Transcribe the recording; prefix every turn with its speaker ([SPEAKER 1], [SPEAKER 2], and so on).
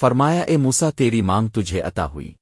[SPEAKER 1] فرمایا اے موسا تیری مانگ تجھے عطا ہوئی۔